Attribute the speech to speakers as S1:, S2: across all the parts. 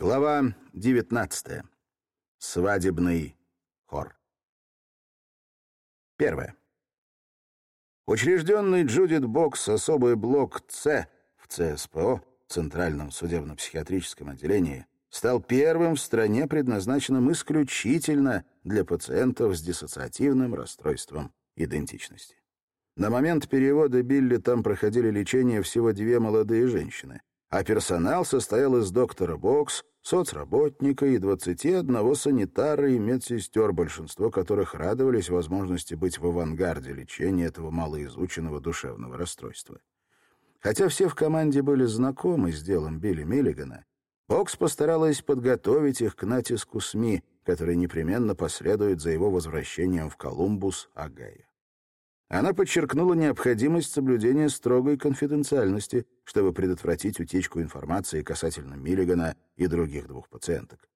S1: Глава 19. Свадебный хор. Первое. Учрежденный Джудит Бокс особый блок С в ЦСПО, Центральном судебно-психиатрическом отделении, стал первым в стране, предназначенным исключительно для пациентов с диссоциативным расстройством идентичности. На момент перевода Билли там проходили лечение всего две молодые женщины а персонал состоял из доктора Бокс, соцработника и 21 санитара и медсестер, большинство которых радовались возможности быть в авангарде лечения этого малоизученного душевного расстройства. Хотя все в команде были знакомы с делом Билли Миллигана, Бокс постаралась подготовить их к натиску СМИ, который непременно последует за его возвращением в Колумбус, Огайо. Она подчеркнула необходимость соблюдения строгой конфиденциальности, чтобы предотвратить утечку информации касательно Миллигана и других двух пациенток.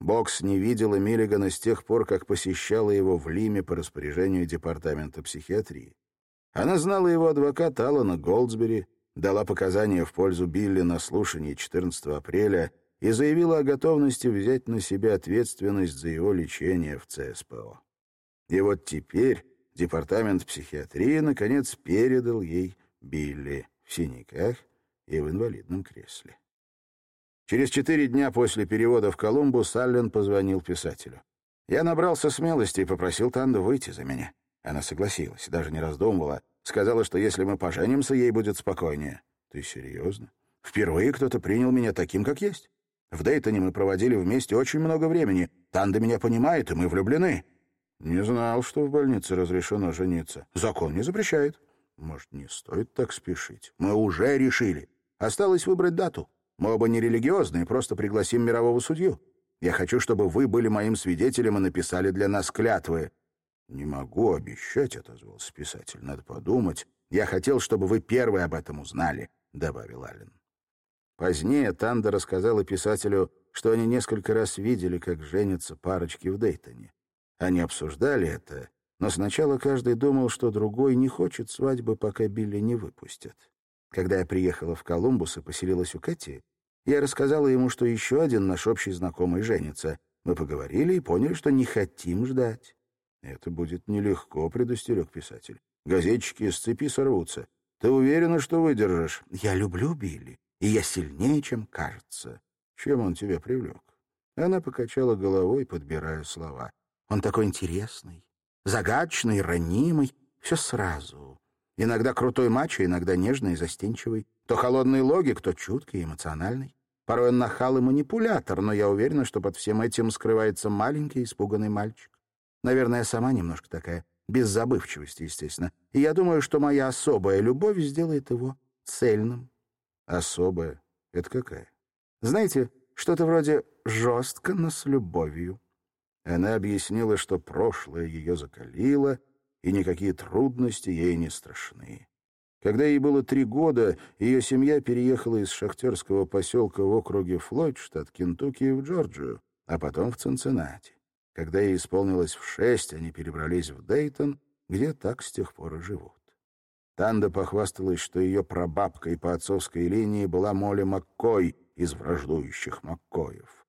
S1: Бокс не видела Миллигана с тех пор, как посещала его в Лиме по распоряжению Департамента психиатрии. Она знала его адвоката Алана Голдсбери, дала показания в пользу Билли на слушании 14 апреля и заявила о готовности взять на себя ответственность за его лечение в ЦСПО. И вот теперь департамент психиатрии, наконец, передал ей Билли в синяках и в инвалидном кресле. Через четыре дня после перевода в Колумбус Аллен позвонил писателю. Я набрался смелости и попросил Танду выйти за меня. Она согласилась, даже не раздумывала. Сказала, что если мы поженимся, ей будет спокойнее. Ты серьезно? Впервые кто-то принял меня таким, как есть. В Дейтоне мы проводили вместе очень много времени. Танда меня понимает, и мы влюблены. Не знал, что в больнице разрешено жениться. Закон не запрещает. Может, не стоит так спешить? Мы уже решили. Осталось выбрать дату. Мы оба не религиозные, просто пригласим мирового судью. Я хочу, чтобы вы были моим свидетелем и написали для нас клятвы. Не могу обещать, — отозвался писатель. Надо подумать. Я хотел, чтобы вы первые об этом узнали, — добавил Аллен. Позднее Танда рассказала писателю, что они несколько раз видели, как женятся парочки в Дейтоне. Они обсуждали это, но сначала каждый думал, что другой не хочет свадьбы, пока Билли не выпустят. Когда я приехала в Колумбус и поселилась у Кэти, я рассказала ему, что еще один наш общий знакомый женится. Мы поговорили и поняли, что не хотим ждать. «Это будет нелегко», — предостерег писатель. «Газетчики с цепи сорвутся. Ты уверена, что выдержишь?» «Я люблю Билли, и я сильнее, чем кажется». «Чем он тебя привлек?» Она покачала головой, подбирая слова. Он такой интересный, загадочный, ранимый, все сразу. Иногда крутой мачо, иногда нежный и застенчивый. То холодный логик, то чуткий и эмоциональный. Порой он нахал и манипулятор, но я уверена, что под всем этим скрывается маленький испуганный мальчик. Наверное, я сама немножко такая, без забывчивости, естественно. И я думаю, что моя особая любовь сделает его цельным. Особая? Это какая? Знаете, что-то вроде «жестко, но с любовью». Она объяснила, что прошлое ее закалило, и никакие трудности ей не страшны. Когда ей было три года, ее семья переехала из шахтерского поселка в округе Флойд, штат Кентукки, в Джорджию, а потом в Цинциннати. Когда ей исполнилось в шесть, они перебрались в Дейтон, где так с тех пор и живут. Танда похвасталась, что ее прабабкой по отцовской линии была Молли Маккой из враждующих Маккоев.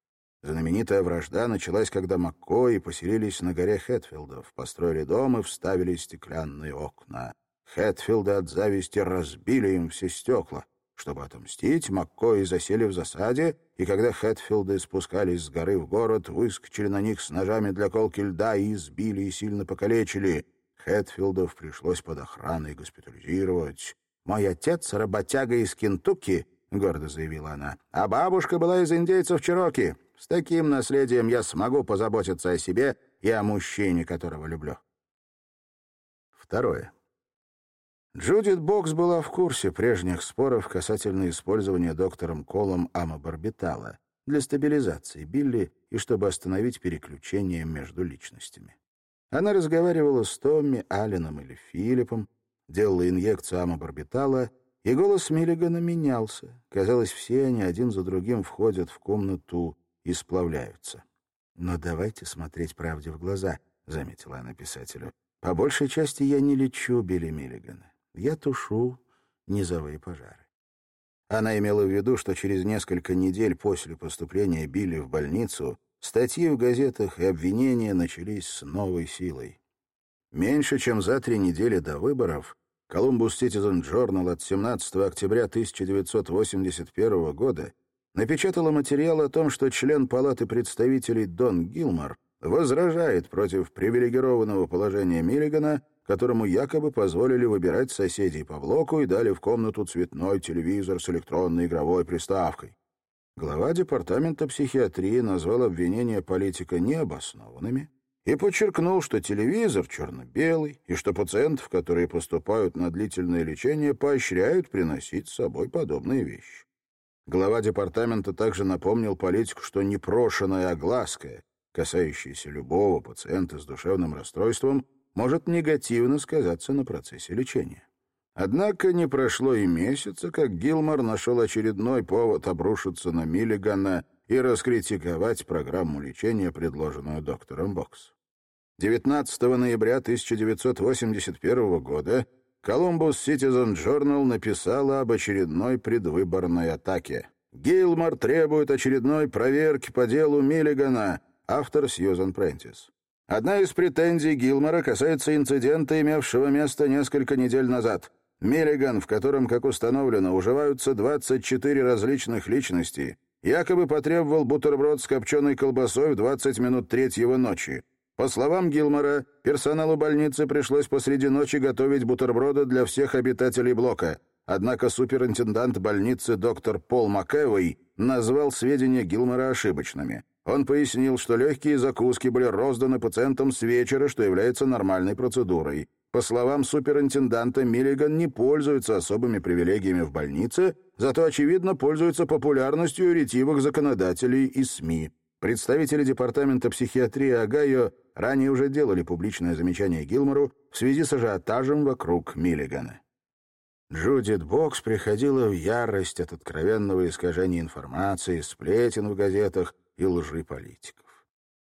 S1: Знаменитая вражда началась, когда Маккои поселились на горе Хэтфилдов, построили дом и вставили стеклянные окна. Хэтфилды от зависти разбили им все стекла. Чтобы отомстить, Маккои засели в засаде, и когда Хэтфилды спускались с горы в город, выскочили на них с ножами для колки льда и избили и сильно покалечили. Хэтфилдов пришлось под охраной госпитализировать. «Мой отец — работяга из Кентукки», — гордо заявила она, — «а бабушка была из индейцев Чироки. С таким наследием я смогу позаботиться о себе и о мужчине, которого люблю. Второе. Джудит Бокс была в курсе прежних споров касательно использования доктором Колом амобарбитала для стабилизации Билли и чтобы остановить переключение между личностями. Она разговаривала с Томми, Алленом или Филиппом, делала инъекцию амобарбитала, и голос Миллигана менялся. Казалось, все они один за другим входят в комнату и сплавляются. «Но давайте смотреть правде в глаза», — заметила она писателю. «По большей части я не лечу Билли Миллигана. Я тушу низовые пожары. Она имела в виду, что через несколько недель после поступления Билли в больницу статьи в газетах и обвинения начались с новой силой. Меньше чем за три недели до выборов Columbus Citizen Journal от 17 октября 1981 года напечатала материал о том, что член Палаты представителей Дон Гилмор возражает против привилегированного положения Миллигана, которому якобы позволили выбирать соседей по блоку и дали в комнату цветной телевизор с электронной игровой приставкой. Глава департамента психиатрии назвал обвинения политика необоснованными и подчеркнул, что телевизор черно-белый и что пациентов, которые поступают на длительное лечение, поощряют приносить с собой подобные вещи. Глава департамента также напомнил политику, что непрошенная огласка, касающаяся любого пациента с душевным расстройством, может негативно сказаться на процессе лечения. Однако не прошло и месяца, как Гилмор нашел очередной повод обрушиться на Миллигана и раскритиковать программу лечения, предложенную доктором Бокс. 19 ноября 1981 года Columbus Citizen Journal написала об очередной предвыборной атаке. Гилмор требует очередной проверки по делу Миллигана, автор Сьюзан Прентис. Одна из претензий Гилмора касается инцидента, имевшего место несколько недель назад. Миллиган, в котором, как установлено, уживаются 24 различных личности, якобы потребовал бутерброд с копченой колбасой в 20 минут третьего ночи. По словам Гилмора, персоналу больницы пришлось посреди ночи готовить бутерброды для всех обитателей блока. Однако суперинтендант больницы доктор Пол МакЭвой назвал сведения Гилмора ошибочными. Он пояснил, что легкие закуски были розданы пациентам с вечера, что является нормальной процедурой. По словам суперинтенданта, Миллиган не пользуется особыми привилегиями в больнице, зато, очевидно, пользуется популярностью ретивых законодателей и СМИ. Представители Департамента психиатрии Огайо ранее уже делали публичное замечание Гилмору в связи с ажиотажем вокруг Миллигана. Джудит Бокс приходила в ярость от откровенного искажения информации, сплетен в газетах и лжи политиков.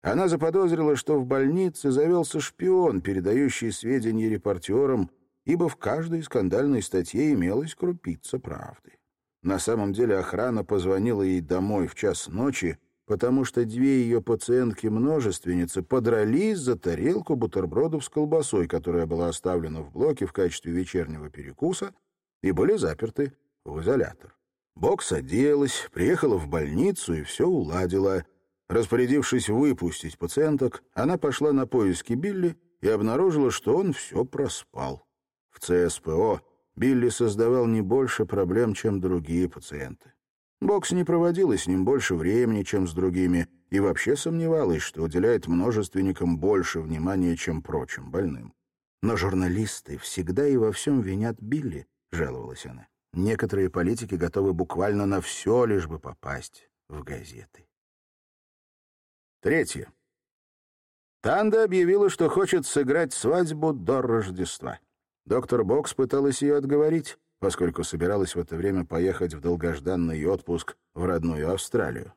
S1: Она заподозрила, что в больнице завелся шпион, передающий сведения репортерам, ибо в каждой скандальной статье имелась крупица правды. На самом деле охрана позвонила ей домой в час ночи потому что две ее пациентки-множественницы подрались за тарелку бутербродов с колбасой, которая была оставлена в блоке в качестве вечернего перекуса, и были заперты в изолятор. Бокс оделась, приехала в больницу и все уладила. Распорядившись выпустить пациенток, она пошла на поиски Билли и обнаружила, что он все проспал. В ЦСПО Билли создавал не больше проблем, чем другие пациенты. Бокс не проводила с ним больше времени, чем с другими, и вообще сомневалась, что уделяет множественникам больше внимания, чем прочим больным. Но журналисты всегда и во всем винят Билли, жаловалась она. Некоторые политики готовы буквально на все, лишь бы попасть в газеты. Третье. Танда объявила, что хочет сыграть свадьбу до Рождества. Доктор Бокс пыталась ее отговорить, поскольку собиралась в это время поехать в долгожданный отпуск в родную Австралию.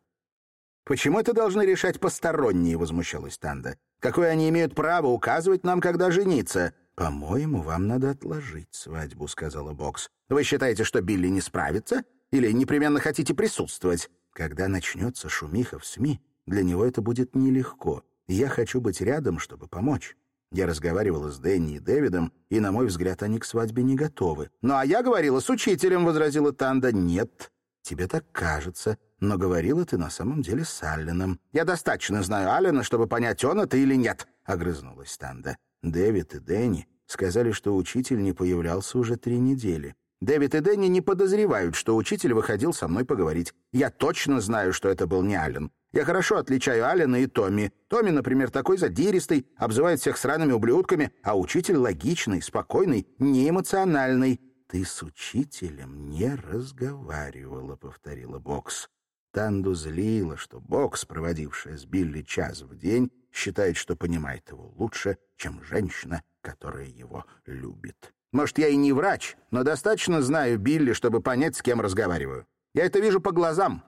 S1: «Почему это должны решать посторонние?» — возмущалась Танда. «Какое они имеют право указывать нам, когда жениться?» «По-моему, вам надо отложить свадьбу», — сказала Бокс. «Вы считаете, что Билли не справится? Или непременно хотите присутствовать?» «Когда начнется шумиха в СМИ, для него это будет нелегко. Я хочу быть рядом, чтобы помочь. Я разговаривала с Дэнни и Дэвидом, и, на мой взгляд, они к свадьбе не готовы. «Ну, а я говорила с учителем», — возразила Танда. «Нет, тебе так кажется, но говорила ты на самом деле с Алленом». «Я достаточно знаю Аллена, чтобы понять, он это или нет», — огрызнулась Танда. Дэвид и Дэнни сказали, что учитель не появлялся уже три недели. Дэвид и Дэнни не подозревают, что учитель выходил со мной поговорить. Я точно знаю, что это был не Аллен. Я хорошо отличаю Алина и Томми. Томми, например, такой задиристый, обзывает всех сраными ублюдками, а учитель логичный, спокойный, неэмоциональный. «Ты с учителем не разговаривала», — повторила Бокс. Танду злила, что Бокс, проводившая с Билли час в день, считает, что понимает его лучше, чем женщина, которая его любит. «Может, я и не врач, но достаточно знаю Билли, чтобы понять, с кем разговариваю. Я это вижу по глазам.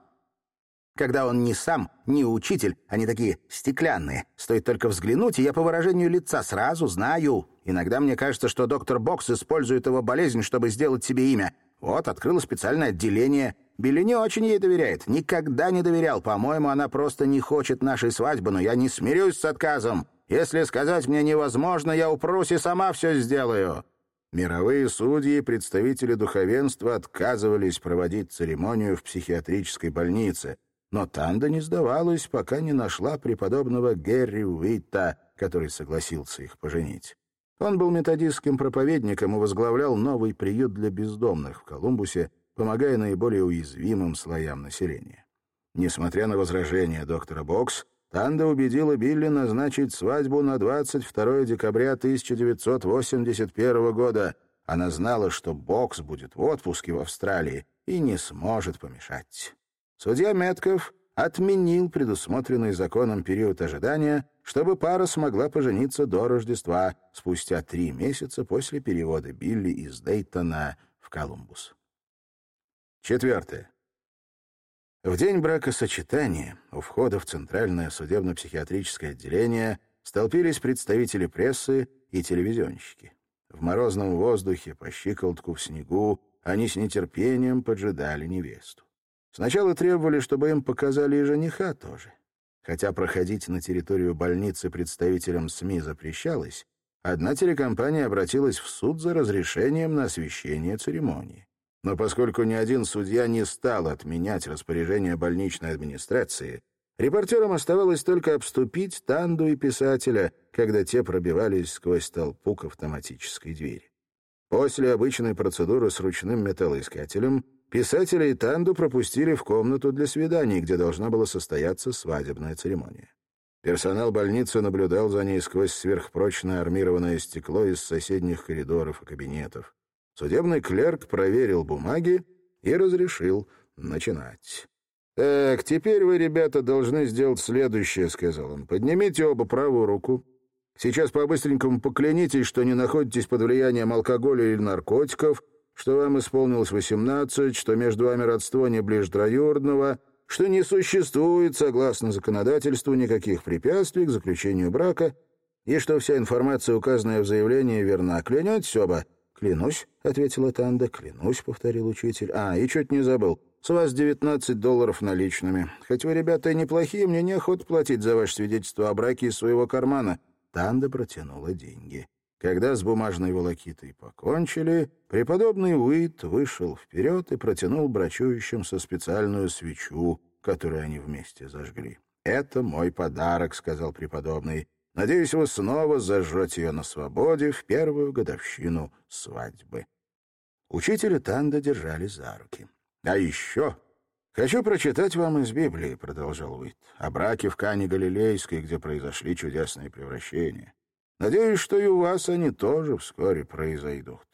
S1: Когда он не сам, не учитель, они такие стеклянные. Стоит только взглянуть, и я по выражению лица сразу знаю. Иногда мне кажется, что доктор Бокс использует его болезнь, чтобы сделать себе имя. Вот, открыла специальное отделение. Билли очень ей доверяет. Никогда не доверял. По-моему, она просто не хочет нашей свадьбы, но я не смирюсь с отказом. Если сказать мне невозможно, я упрусь и сама все сделаю». Мировые судьи и представители духовенства отказывались проводить церемонию в психиатрической больнице, но Танда не сдавалась, пока не нашла преподобного Герри Уитта, который согласился их поженить. Он был методистским проповедником и возглавлял новый приют для бездомных в Колумбусе, помогая наиболее уязвимым слоям населения. Несмотря на возражения доктора Бокс, Танда убедила Билли назначить свадьбу на 22 декабря 1981 года. Она знала, что Бокс будет в отпуске в Австралии и не сможет помешать. Судья Метков отменил предусмотренный законом период ожидания, чтобы пара смогла пожениться до Рождества, спустя три месяца после перевода Билли из Дейтона в Колумбус. Четвертое. В день бракосочетания у входа в Центральное судебно-психиатрическое отделение столпились представители прессы и телевизионщики. В морозном воздухе, по щиколотку в снегу, они с нетерпением поджидали невесту. Сначала требовали, чтобы им показали и жениха тоже. Хотя проходить на территорию больницы представителям СМИ запрещалось, одна телекомпания обратилась в суд за разрешением на освещение церемонии. Но поскольку ни один судья не стал отменять распоряжение больничной администрации, репортерам оставалось только обступить Танду и писателя, когда те пробивались сквозь толпу к автоматической двери. После обычной процедуры с ручным металлоискателем писателя и Танду пропустили в комнату для свиданий, где должна была состояться свадебная церемония. Персонал больницы наблюдал за ней сквозь сверхпрочное армированное стекло из соседних коридоров и кабинетов. Судебный клерк проверил бумаги и разрешил начинать. «Так, теперь вы, ребята, должны сделать следующее», — сказал он. «Поднимите оба правую руку. Сейчас по-быстренькому поклянитесь, что не находитесь под влиянием алкоголя или наркотиков, что вам исполнилось восемнадцать, что между вами родство не ближе троюродного, что не существует, согласно законодательству, никаких препятствий к заключению брака, и что вся информация, указанная в заявлении, верна. Клянетесь оба?» «Клянусь», — ответила Танда. «Клянусь», — повторил учитель. «А, и чуть не забыл. С вас девятнадцать долларов наличными. Хоть вы, ребята, и неплохие, мне неохота платить за ваше свидетельство о браке из своего кармана». Танда протянула деньги. Когда с бумажной волокитой покончили, преподобный Уит вышел вперед и протянул брачующимся специальную свечу, которую они вместе зажгли. «Это мой подарок», — сказал преподобный. Надеюсь, вы снова зажжете ее на свободе в первую годовщину свадьбы. Учитель и Танда держались за руки. А еще хочу прочитать вам из Библии, продолжал Уит, о браке в Кане Галилейской, где произошли чудесные превращения. Надеюсь, что и у вас они тоже вскоре произойдут.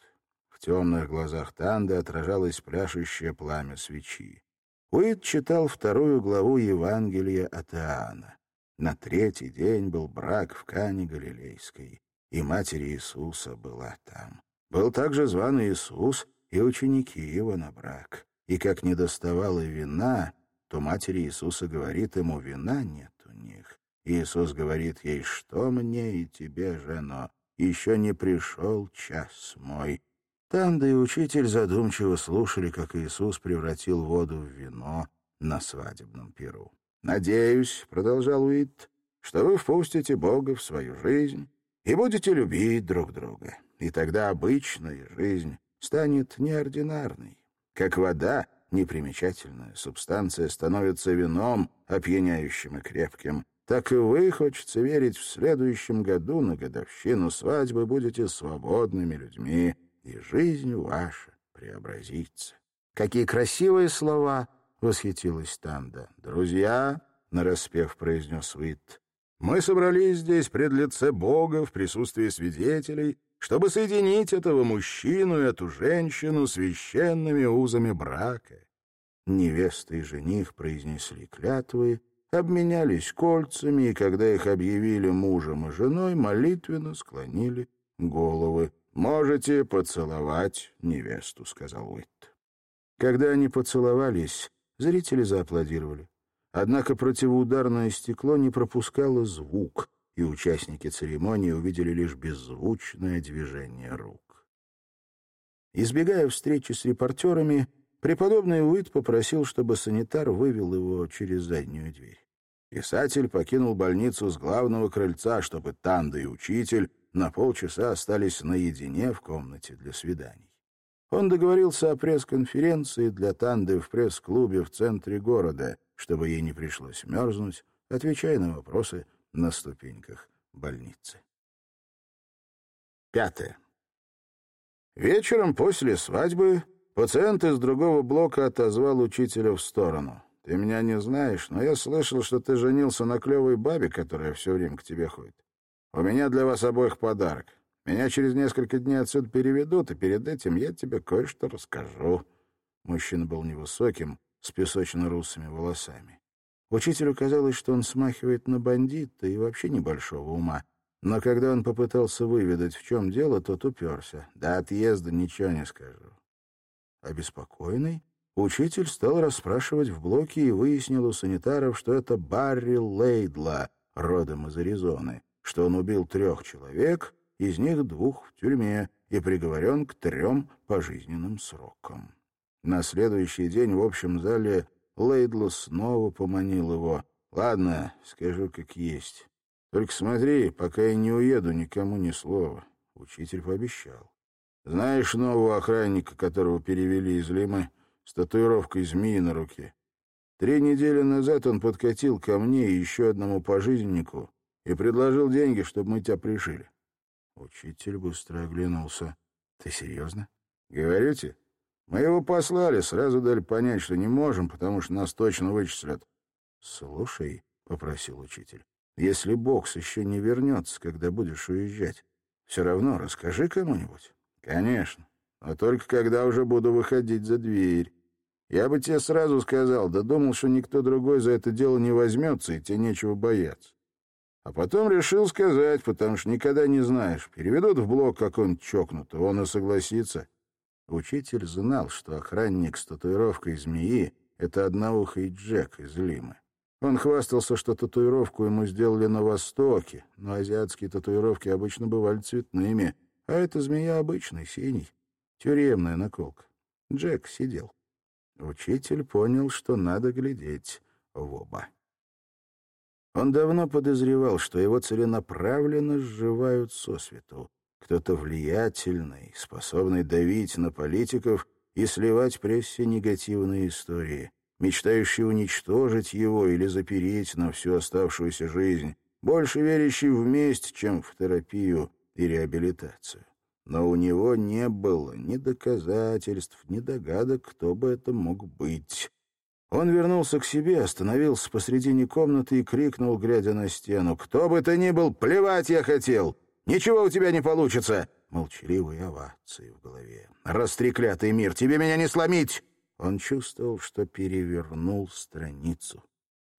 S1: В темных глазах Танды отражалось пляшущее пламя свечи. Уит читал вторую главу Евангелия от Иоанна. На третий день был брак в Кане Галилейской, и Матерь Иисуса была там. Был также зван Иисус и ученики его на брак. И как не доставало вина, то Матерь Иисуса говорит ему, вина нет у них. Иисус говорит ей, что мне и тебе, жено, еще не пришел час мой. Танда и учитель задумчиво слушали, как Иисус превратил воду в вино на свадебном пиру. «Надеюсь», — продолжал Уит, — «что вы впустите Бога в свою жизнь и будете любить друг друга. И тогда обычная жизнь станет неординарной. Как вода, непримечательная субстанция, становится вином, опьяняющим и крепким, так и вы, хочется верить, в следующем году на годовщину свадьбы будете свободными людьми, и жизнь ваша преобразится. Какие красивые слова! — восхитилась Танда. «Друзья», — нараспев произнес Уитт, — «мы собрались здесь пред лице Бога в присутствии свидетелей, чтобы соединить этого мужчину и эту женщину священными узами брака». Невеста и жених произнесли клятвы, обменялись кольцами, и когда их объявили мужем и женой, молитвенно склонили головы. «Можете поцеловать невесту», — сказал Уитт. Когда они поцеловались, Зрители зааплодировали. Однако противоударное стекло не пропускало звук, и участники церемонии увидели лишь беззвучное движение рук. Избегая встречи с репортерами, преподобный Уит попросил, чтобы санитар вывел его через заднюю дверь. Писатель покинул больницу с главного крыльца, чтобы Танда и учитель на полчаса остались наедине в комнате для свиданий. Он договорился о пресс-конференции для Танды в пресс-клубе в центре города, чтобы ей не пришлось мерзнуть, отвечая на вопросы на ступеньках больницы. Пятое. Вечером после свадьбы пациент из другого блока отозвал учителя в сторону. «Ты меня не знаешь, но я слышал, что ты женился на клевой бабе, которая все время к тебе ходит. У меня для вас обоих подарок. Меня через несколько дней отсюда переведут, и перед этим я тебе кое-что расскажу». Мужчина был невысоким, с песочно-русыми волосами. Учителю казалось, что он смахивает на бандита и вообще небольшого ума. Но когда он попытался выведать, в чем дело, тот уперся. До отъезда ничего не скажу. Обеспокоенный, учитель стал расспрашивать в блоке и выяснил у санитаров, что это Барри Лейдла, родом из Аризоны, что он убил трех человек, из них двух в тюрьме, и приговорен к трем пожизненным срокам. На следующий день в общем зале Лейдло снова поманил его. «Ладно, скажу как есть. Только смотри, пока я не уеду, никому ни слова». Учитель пообещал. «Знаешь нового охранника, которого перевели из Лимы, с татуировкой змеи на руке? Три недели назад он подкатил ко мне и еще одному пожизненнику и предложил деньги, чтобы мы тебя пришили». Учитель быстро оглянулся. «Ты серьезно?» «Говорите?» Мы его послали, сразу дали понять, что не можем, потому что нас точно вычислят. — Слушай, — попросил учитель, — если бокс еще не вернется, когда будешь уезжать, все равно расскажи кому-нибудь. — Конечно, но только когда уже буду выходить за дверь. Я бы тебе сразу сказал, да думал, что никто другой за это дело не возьмется, и тебе нечего бояться. А потом решил сказать, потому что никогда не знаешь. Переведут в блок какой-нибудь чокнутый, он и согласится. Учитель знал, что охранник с татуировкой змеи — это одноухий Джек из Лимы. Он хвастался, что татуировку ему сделали на Востоке, но азиатские татуировки обычно бывали цветными, а эта змея обычный, синий. Тюремная наколка. Джек сидел. Учитель понял, что надо глядеть в оба. Он давно подозревал, что его целенаправленно сживают сосвету кто-то влиятельный, способный давить на политиков и сливать прессе негативные истории, мечтающий уничтожить его или запереть на всю оставшуюся жизнь, больше верящий в месть, чем в терапию и реабилитацию. Но у него не было ни доказательств, ни догадок, кто бы это мог быть. Он вернулся к себе, остановился посредине комнаты и крикнул, глядя на стену, «Кто бы ты ни был, плевать я хотел! Ничего у тебя не получится!» Молчаливые овации в голове. «Растреклятый мир! Тебе меня не сломить!» Он чувствовал, что перевернул страницу.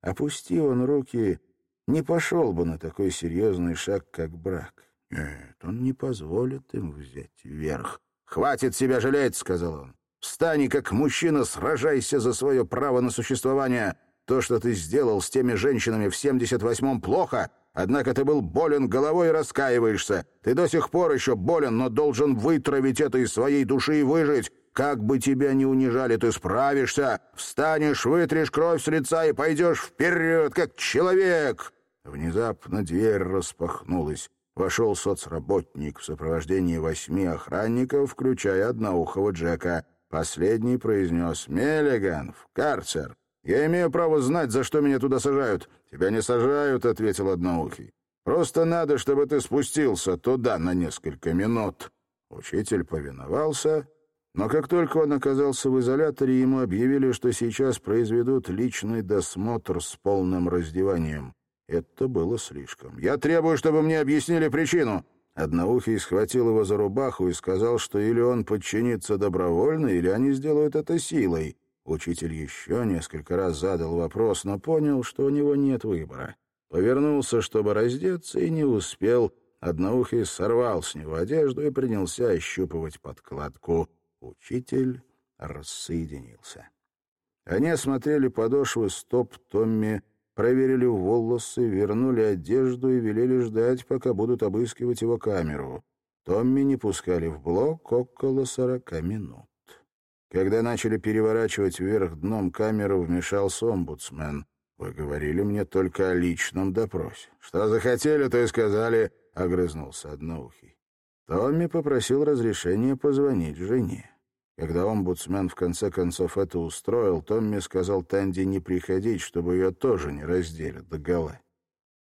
S1: Опусти он руки, не пошел бы на такой серьезный шаг, как брак. Нет, он не позволит им взять верх. «Хватит себя жалеть!» — сказал он. «Встань как мужчина, сражайся за свое право на существование. То, что ты сделал с теми женщинами в 78-м, плохо, Однако ты был болен головой и раскаиваешься. Ты до сих пор еще болен, но должен вытравить это из своей души и выжить. Как бы тебя ни унижали, ты справишься. Встанешь, вытрешь кровь с лица и пойдешь вперед, как человек». Внезапно дверь распахнулась. Вошел соцработник в сопровождении восьми охранников, включая одноухого Джека. Последний произнес «Меллиган, в карцер». Я имею право знать, за что меня туда сажают. Тебя не сажают, ответил одноухий. Просто надо, чтобы ты спустился туда на несколько минут. Учитель повиновался, но как только он оказался в изоляторе, ему объявили, что сейчас произведут личный досмотр с полным раздеванием. Это было слишком. «Я требую, чтобы мне объяснили причину». Одноухий схватил его за рубаху и сказал, что или он подчинится добровольно, или они сделают это силой. Учитель еще несколько раз задал вопрос, но понял, что у него нет выбора. Повернулся, чтобы раздеться, и не успел. Одноухий сорвал с него одежду и принялся ощупывать подкладку. Учитель рассоединился. Они осмотрели подошвы стоп Томми, проверили волосы, вернули одежду и велели ждать, пока будут обыскивать его камеру. Томми не пускали в блок около сорока минут. Когда начали переворачивать вверх дном камеру, вмешался омбудсмен. «Вы говорили мне только о личном допросе». «Что захотели, то и сказали», — огрызнулся одноухий. Томми попросил разрешения позвонить жене. Когда омбудсмен в конце концов это устроил, Томми сказал Танди не приходить, чтобы ее тоже не раздели догола.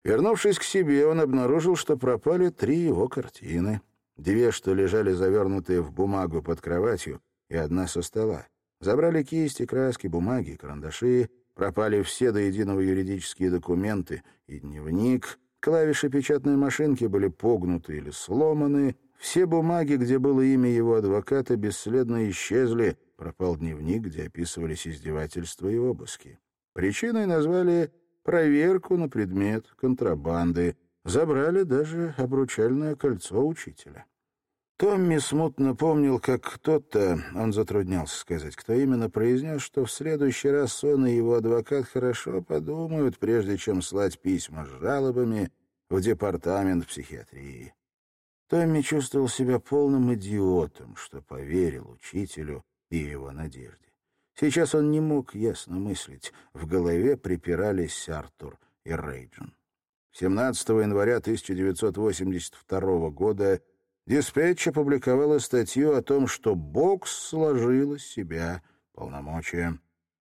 S1: Вернувшись к себе, он обнаружил, что пропали три его картины. Две, что лежали завернутые в бумагу под кроватью, и одна со стола. Забрали кисти, краски, бумаги, карандаши, пропали все до единого юридические документы и дневник, клавиши печатной машинки были погнуты или сломаны, все бумаги, где было имя его адвоката, бесследно исчезли, пропал дневник, где описывались издевательства и обыски. Причиной назвали проверку на предмет контрабанды, забрали даже обручальное кольцо учителя. Томми смутно помнил, как кто-то, он затруднялся сказать, кто именно произнес, что в следующий раз он и его адвокат хорошо подумают, прежде чем слать письма с жалобами в департамент психиатрии. Томми чувствовал себя полным идиотом, что поверил учителю и его надежде. Сейчас он не мог ясно мыслить. В голове препирались Артур и Рейджин. 17 января 1982 года Диспетч опубликовала статью о том, что Бокс сложила с себя полномочия.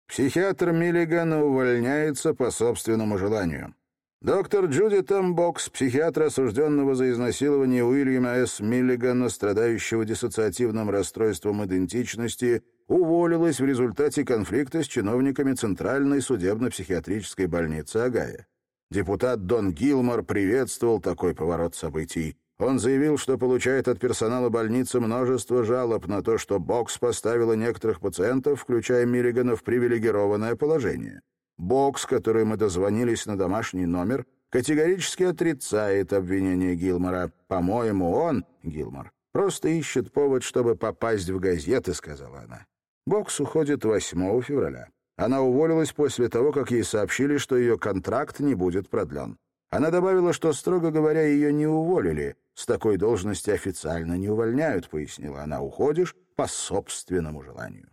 S1: Психиатр Миллигана увольняется по собственному желанию. Доктор Джудит М. Бокс, психиатр, осужденного за изнасилование Уильяма С. Миллигана, страдающего диссоциативным расстройством идентичности, уволилась в результате конфликта с чиновниками Центральной судебно-психиатрической больницы Огайо. Депутат Дон Гилмор приветствовал такой поворот событий. Он заявил, что получает от персонала больницы множество жалоб на то, что Бокс поставила некоторых пациентов, включая Миллигана, в привилегированное положение. Бокс, который мы дозвонились на домашний номер, категорически отрицает обвинение Гилмора. По-моему, он, Гилмор, просто ищет повод, чтобы попасть в газеты, сказала она. Бокс уходит 8 февраля. Она уволилась после того, как ей сообщили, что ее контракт не будет продлен. Она добавила, что, строго говоря, ее не уволили. С такой должности официально не увольняют, пояснила она. Уходишь по собственному желанию.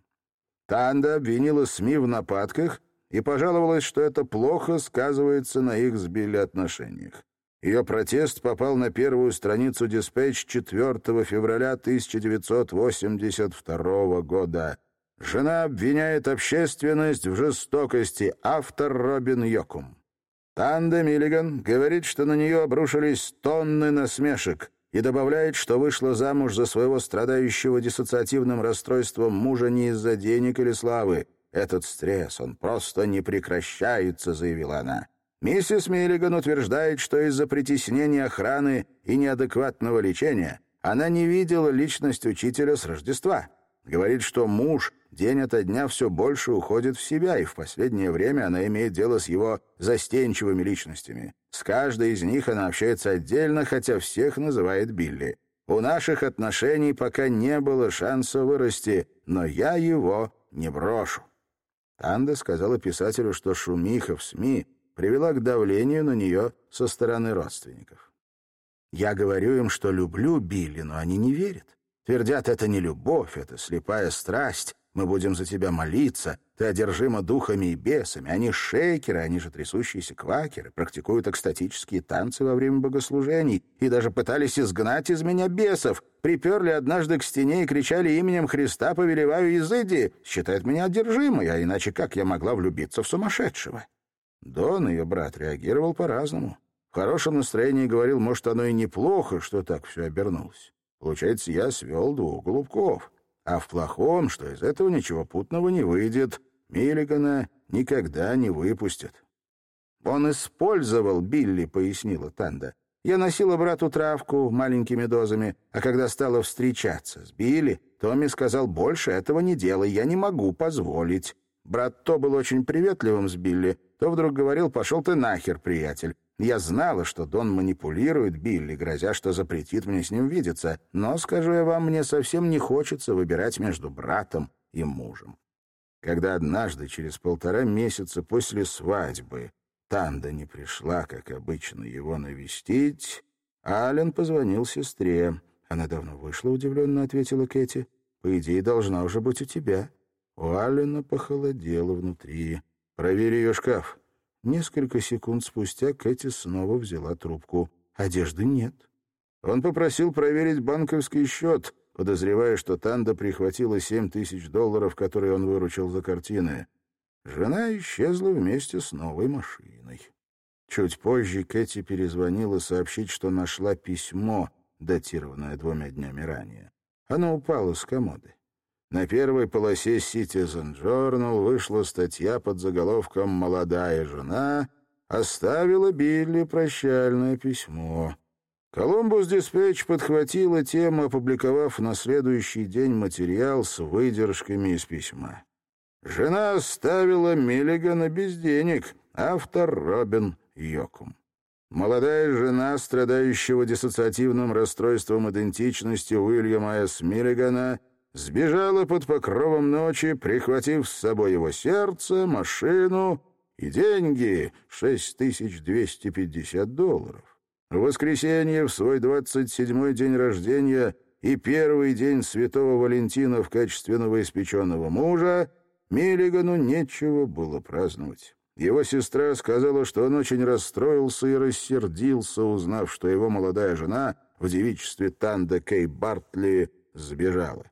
S1: Танда обвинила СМИ в нападках и пожаловалась, что это плохо сказывается на их с Билли отношениях. Ее протест попал на первую страницу «Диспетч» 4 февраля 1982 года. Жена обвиняет общественность в жестокости. Автор Робин Йокум. Танда Миллиган говорит, что на нее обрушились тонны насмешек и добавляет, что вышла замуж за своего страдающего диссоциативным расстройством мужа не из-за денег или славы. Этот стресс, он просто не прекращается, заявила она. Миссис Миллиган утверждает, что из-за притеснения охраны и неадекватного лечения она не видела личность учителя с Рождества. Говорит, что муж день ото дня все больше уходит в себя, и в последнее время она имеет дело с его застенчивыми личностями. С каждой из них она общается отдельно, хотя всех называет Билли. У наших отношений пока не было шанса вырасти, но я его не брошу. Анда сказала писателю, что шумиха в СМИ привела к давлению на нее со стороны родственников. Я говорю им, что люблю Билли, но они не верят. Твердят, это не любовь, это слепая страсть, мы будем за тебя молиться. Ты одержима духами и бесами. Они шейкеры, они же трясущиеся квакеры, практикуют экстатические танцы во время богослужений и даже пытались изгнать из меня бесов. Приперли однажды к стене и кричали именем Христа повелеваю изыди. Считают меня одержимой, а иначе как я могла влюбиться в сумасшедшего? Дон, ее брат, реагировал по-разному. В хорошем настроении говорил, может, оно и неплохо, что так все обернулось. Получается, я свел двух голубков а в плохом, что из этого ничего путного не выйдет, Миллигана никогда не выпустят. «Он использовал Билли», — пояснила Танда. «Я носила брату травку маленькими дозами, а когда стала встречаться с Билли, Томми сказал, больше этого не делай, я не могу позволить. Брат то был очень приветливым с Билли, то вдруг говорил, пошел ты нахер, приятель. Я знала, что Дон манипулирует Билли, грозя, что запретит мне с ним видеться, но, скажу я вам, мне совсем не хочется выбирать между братом и мужем. Когда однажды, через полтора месяца после свадьбы, Танда не пришла, как обычно, его навестить, Ален позвонил сестре. «Она давно вышла», — удивленно ответила Кэти. «По идее, должна уже быть у тебя». У Аллена похолодело внутри. «Проверь ее шкаф». Несколько секунд спустя Кэти снова взяла трубку. «Одежды нет». Он попросил проверить банковский счет, подозревая, что Танда прихватила семь тысяч долларов, которые он выручил за картины. Жена исчезла вместе с новой машиной. Чуть позже Кэти перезвонила сообщить, что нашла письмо, датированное двумя днями ранее. Оно упало с комоды. На первой полосе Citizen Journal вышла статья под заголовком «Молодая жена оставила Билли прощальное письмо». Колумбус Диспетч подхватила тему, опубликовав на следующий день материал с выдержками из письма. Жена оставила Миллигана без денег. Автор Робин Йокум. Молодая жена, страдающего диссоциативным расстройством идентичности Уильяма С. Миллигана, сбежала под покровом ночи, прихватив с собой его сердце, машину и деньги — 6250 долларов. В воскресенье, в свой 27-й день рождения и первый день Святого Валентина в качестве новоиспеченного мужа, Миллигану нечего было праздновать. Его сестра сказала, что он очень расстроился и рассердился, узнав, что его молодая жена в девичестве Танда Кей Бартли сбежала.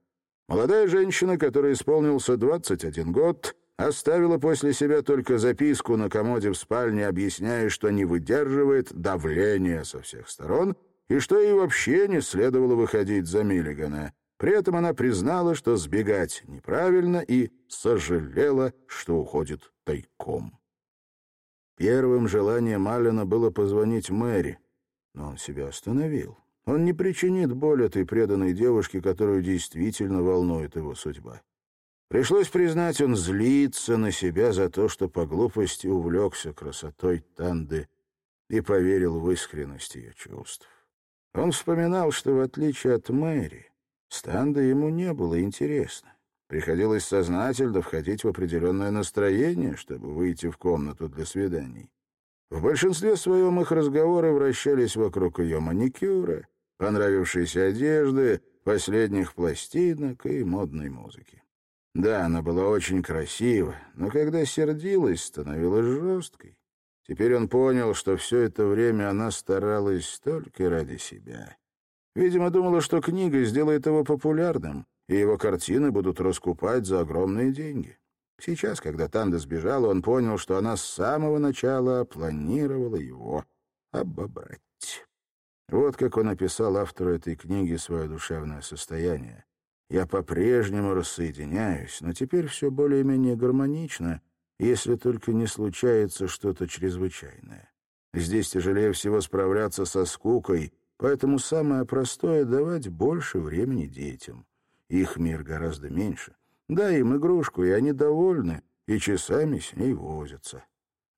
S1: Молодая женщина, которой исполнился 21 год, оставила после себя только записку на комоде в спальне, объясняя, что не выдерживает давления со всех сторон и что ей вообще не следовало выходить за Миллигана. При этом она признала, что сбегать неправильно и сожалела, что уходит тайком. Первым желанием Аллена было позвонить Мэри, но он себя остановил. Он не причинит боль этой преданной девушке, которую действительно волнует его судьба. Пришлось признать, он злится на себя за то, что по глупости увлекся красотой Танды и поверил в искренность ее чувств. Он вспоминал, что, в отличие от Мэри, с Тандой ему не было интересно. Приходилось сознательно входить в определенное настроение, чтобы выйти в комнату для свиданий. В большинстве своем их разговоры вращались вокруг ее маникюра, понравившейся одежды, последних пластинок и модной музыки. Да, она была очень красива, но когда сердилась, становилась жесткой. Теперь он понял, что все это время она старалась только ради себя. Видимо, думала, что книга сделает его популярным, и его картины будут раскупать за огромные деньги. Сейчас, когда Танда сбежала, он понял, что она с самого начала планировала его обобрать. Вот как он описал автору этой книги свое душевное состояние. Я по-прежнему рассоединяюсь, но теперь все более-менее гармонично, если только не случается что-то чрезвычайное. Здесь тяжелее всего справляться со скукой, поэтому самое простое — давать больше времени детям. Их мир гораздо меньше. Дай им игрушку, и они довольны, и часами с ней возятся.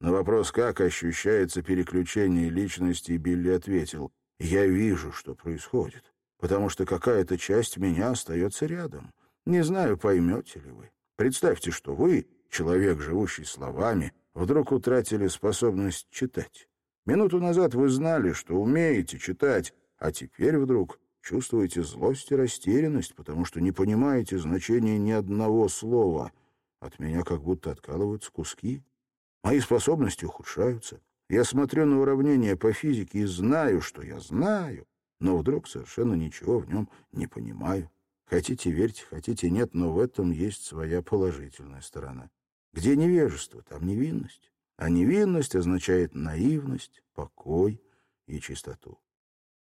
S1: На вопрос, как ощущается переключение личности, Билли ответил, «Я вижу, что происходит потому что какая-то часть меня остается рядом. Не знаю, поймете ли вы. Представьте, что вы, человек, живущий словами, вдруг утратили способность читать. Минуту назад вы знали, что умеете читать, а теперь вдруг чувствуете злость и растерянность, потому что не понимаете значения ни одного слова. От меня как будто откалываются куски. Мои способности ухудшаются. Я смотрю на уравнение по физике и знаю, что я знаю, но вдруг совершенно ничего в нем не понимаю. Хотите верьте, хотите нет, но в этом есть своя положительная сторона. Где невежество, там невинность. А невинность означает наивность, покой и чистоту.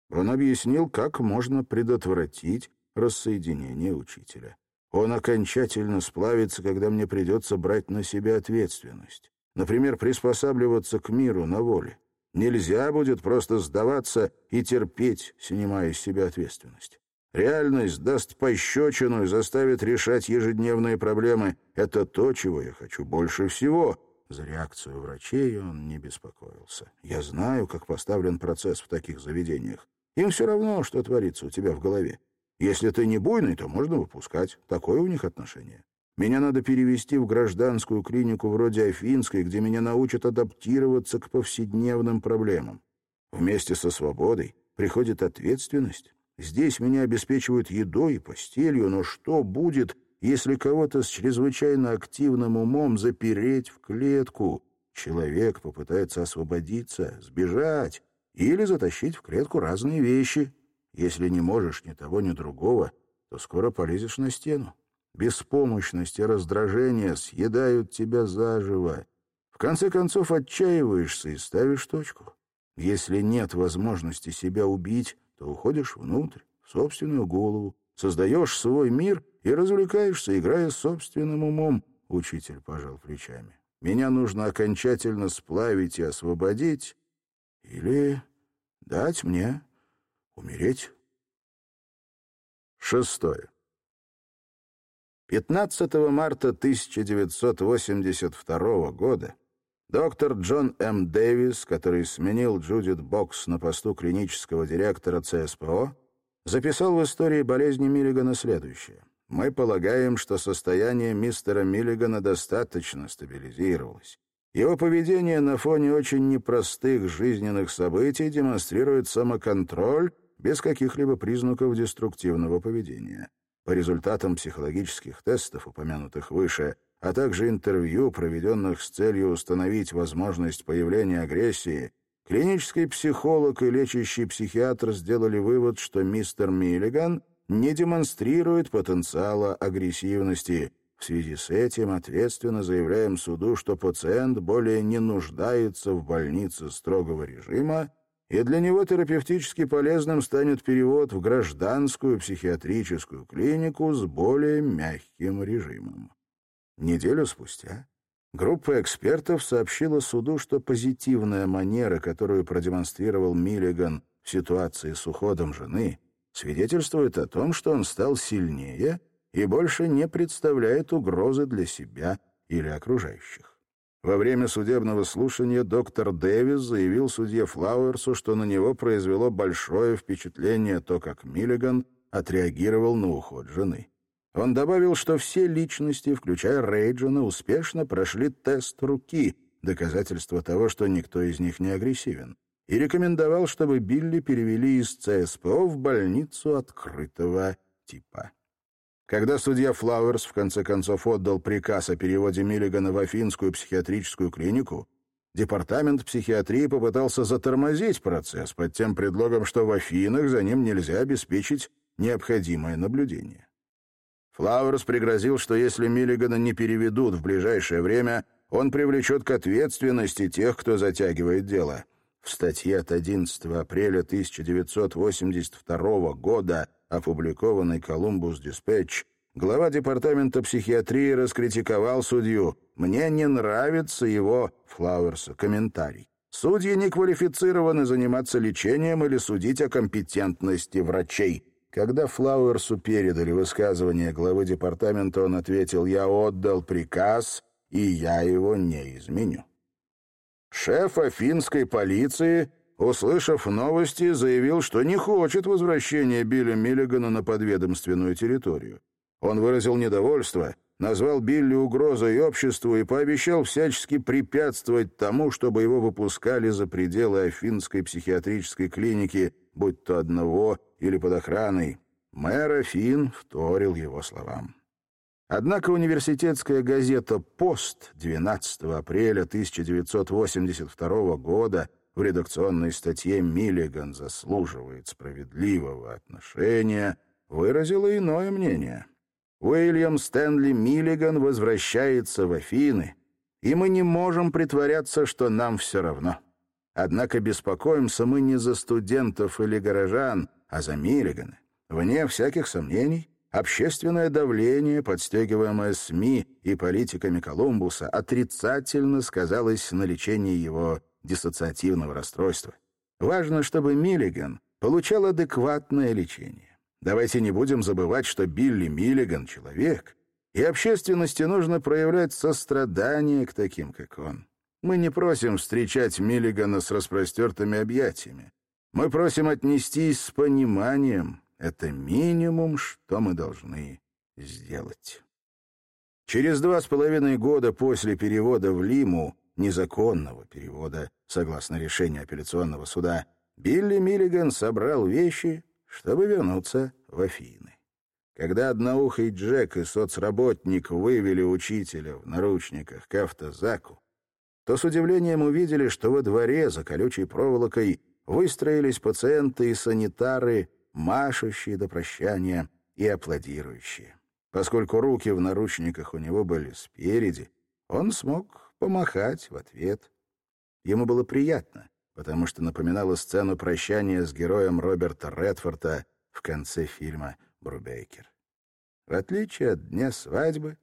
S1: Он объяснил, как можно предотвратить рассоединение учителя. Он окончательно сплавится, когда мне придется брать на себя ответственность. Например, приспосабливаться к миру на воле. Нельзя будет просто сдаваться и терпеть, снимая с себя ответственность. Реальность даст пощечину и заставит решать ежедневные проблемы. Это то, чего я хочу больше всего. За реакцию врачей он не беспокоился. Я знаю, как поставлен процесс в таких заведениях. Им все равно, что творится у тебя в голове. Если ты не буйный, то можно выпускать. Такое у них отношение. Меня надо перевести в гражданскую клинику вроде Афинской, где меня научат адаптироваться к повседневным проблемам. Вместе со свободой приходит ответственность. Здесь меня обеспечивают едой и постелью, но что будет, если кого-то с чрезвычайно активным умом запереть в клетку? Человек попытается освободиться, сбежать или затащить в клетку разные вещи. Если не можешь ни того, ни другого, то скоро полезешь на стену. Беспомощность и раздражение съедают тебя заживо. В конце концов отчаиваешься и ставишь точку. Если нет возможности себя убить, то уходишь внутрь, в собственную голову, создаешь свой мир и развлекаешься, играя собственным умом. Учитель пожал плечами. Меня нужно окончательно сплавить и освободить, или дать мне умереть. Шестое. 15 марта 1982 года доктор Джон М. Дэвис, который сменил Джудит Бокс на посту клинического директора ЦСПО, записал в истории болезни Миллигана следующее. «Мы полагаем, что состояние мистера Миллигана достаточно стабилизировалось. Его поведение на фоне очень непростых жизненных событий демонстрирует самоконтроль без каких-либо признаков деструктивного поведения. По результатам психологических тестов, упомянутых выше, а также интервью, проведенных с целью установить возможность появления агрессии, клинический психолог и лечащий психиатр сделали вывод, что мистер Миллиган не демонстрирует потенциала агрессивности – в связи с этим ответственно заявляем суду, что пациент более не нуждается в больнице строгого режима, и для него терапевтически полезным станет перевод в гражданскую психиатрическую клинику с более мягким режимом. Неделю спустя группа экспертов сообщила суду, что позитивная манера, которую продемонстрировал Миллиган в ситуации с уходом жены, свидетельствует о том, что он стал сильнее — и больше не представляет угрозы для себя или окружающих. Во время судебного слушания доктор Дэвис заявил судье Флауэрсу, что на него произвело большое впечатление то, как Миллиган отреагировал на уход жены. Он добавил, что все личности, включая Рейджина, успешно прошли тест руки, доказательство того, что никто из них не агрессивен, и рекомендовал, чтобы Билли перевели из ЦСПО в больницу открытого типа. Когда судья Флауэрс в конце концов отдал приказ о переводе Миллигана в Афинскую психиатрическую клинику, департамент психиатрии попытался затормозить процесс под тем предлогом, что в Афинах за ним нельзя обеспечить необходимое наблюдение. Флауэрс пригрозил, что если Миллигана не переведут в ближайшее время, он привлечет к ответственности тех, кто затягивает дело. В статье от 11 апреля 1982 года опубликованный «Колумбус Диспетч», глава департамента психиатрии раскритиковал судью. «Мне не нравится его, Флауэрса, комментарий. Судьи не квалифицированы заниматься лечением или судить о компетентности врачей». Когда Флауэрсу передали высказывание главы департамента, он ответил «Я отдал приказ, и я его не изменю». Шеф афинской полиции услышав новости, заявил, что не хочет возвращения Билля Миллигана на подведомственную территорию. Он выразил недовольство, назвал Билли угрозой обществу и пообещал всячески препятствовать тому, чтобы его выпускали за пределы Афинской психиатрической клиники, будь то одного или под охраной. Мэр Афин вторил его словам. Однако университетская газета «Пост» 12 апреля 1982 года в редакционной статье «Миллиган заслуживает справедливого отношения» выразила иное мнение. Уильям Стэнли Миллиган возвращается в Афины, и мы не можем притворяться, что нам все равно. Однако беспокоимся мы не за студентов или горожан, а за Миллигана. Вне всяких сомнений, общественное давление, подстегиваемое СМИ и политиками Колумбуса, отрицательно сказалось на лечении его диссоциативного расстройства. Важно, чтобы Миллиган получал адекватное лечение. Давайте не будем забывать, что Билли Миллиган — человек, и общественности нужно проявлять сострадание к таким, как он. Мы не просим встречать Миллигана с распростертыми объятиями. Мы просим отнестись с пониманием. Это минимум, что мы должны сделать. Через два с половиной года после перевода в Лиму незаконного перевода, согласно решению апелляционного суда, Билли Миллиган собрал вещи, чтобы вернуться в Афины. Когда одноухий Джек и соцработник вывели учителя в наручниках к автозаку, то с удивлением увидели, что во дворе за колючей проволокой выстроились пациенты и санитары, машущие до прощания и аплодирующие. Поскольку руки в наручниках у него были спереди, он смог помахать в ответ. Ему было приятно, потому что напоминало сцену прощания с героем Роберта Редфорда в конце фильма «Брубейкер». В отличие от дня свадьбы,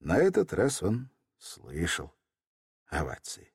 S1: на этот раз он слышал овации.